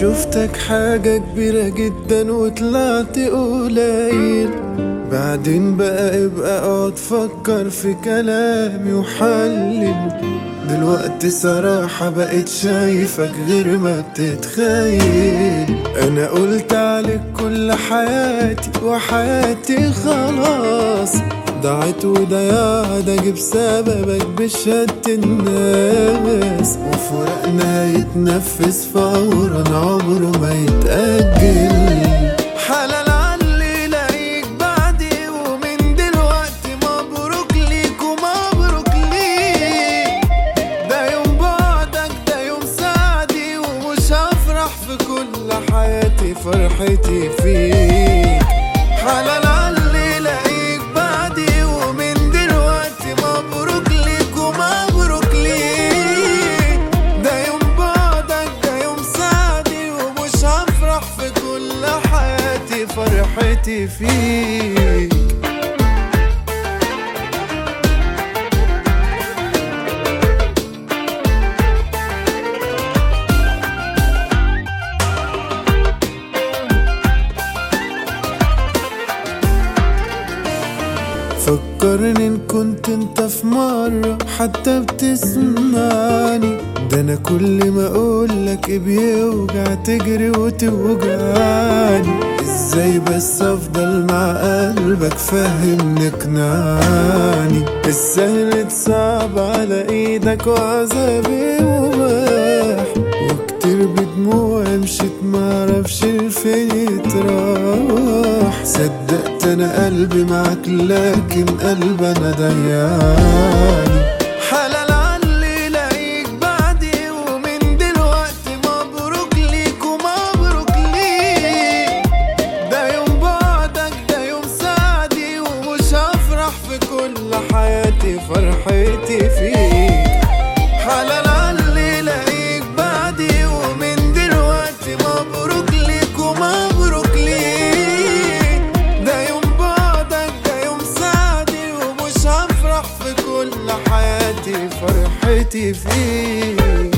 شفتك حاجة كبيرة جدا وطلعت قليل. بعدين بقى ابقى اقعد فكر في كلامي وحلل. دلوقتي صراحة بقيت شايفك غير ما بتتخيل أنا قلت عليك كل حياتي وحياتي خلاص. ضاعت وضيعت أجي بسببك بشهادة الناس. وفرقنا يتنفس فورا عمره ما يتأجل. حلال علي لاقيك بعدي ومن دلوقتي مبروك ليك ومبروك ليك. ده يوم بعدك ده يوم سعدي ومش هفرح في كل حياتي فرحتي فيك. حلال فرحتي فيك فكرني إن كنت أنت في مرة حتى بتسمعني. ده أنا كل ما اقولك بيوجع تجري وتوجعني. إزاي بس أفضل مع قلبك فاهمني اقنعني السهل صعب على إيدك وعذابي مباح أنا قلبي معاك لكن قلبي أنا ضيعني حلال علي لاقيك بعدي ومن دلوقتي مبروك ليك ومبروك ليك. ده يوم بعدك ده يوم سعدي ومش هفرح في كل حياتي فرحتي فيك. فرحتي فيك.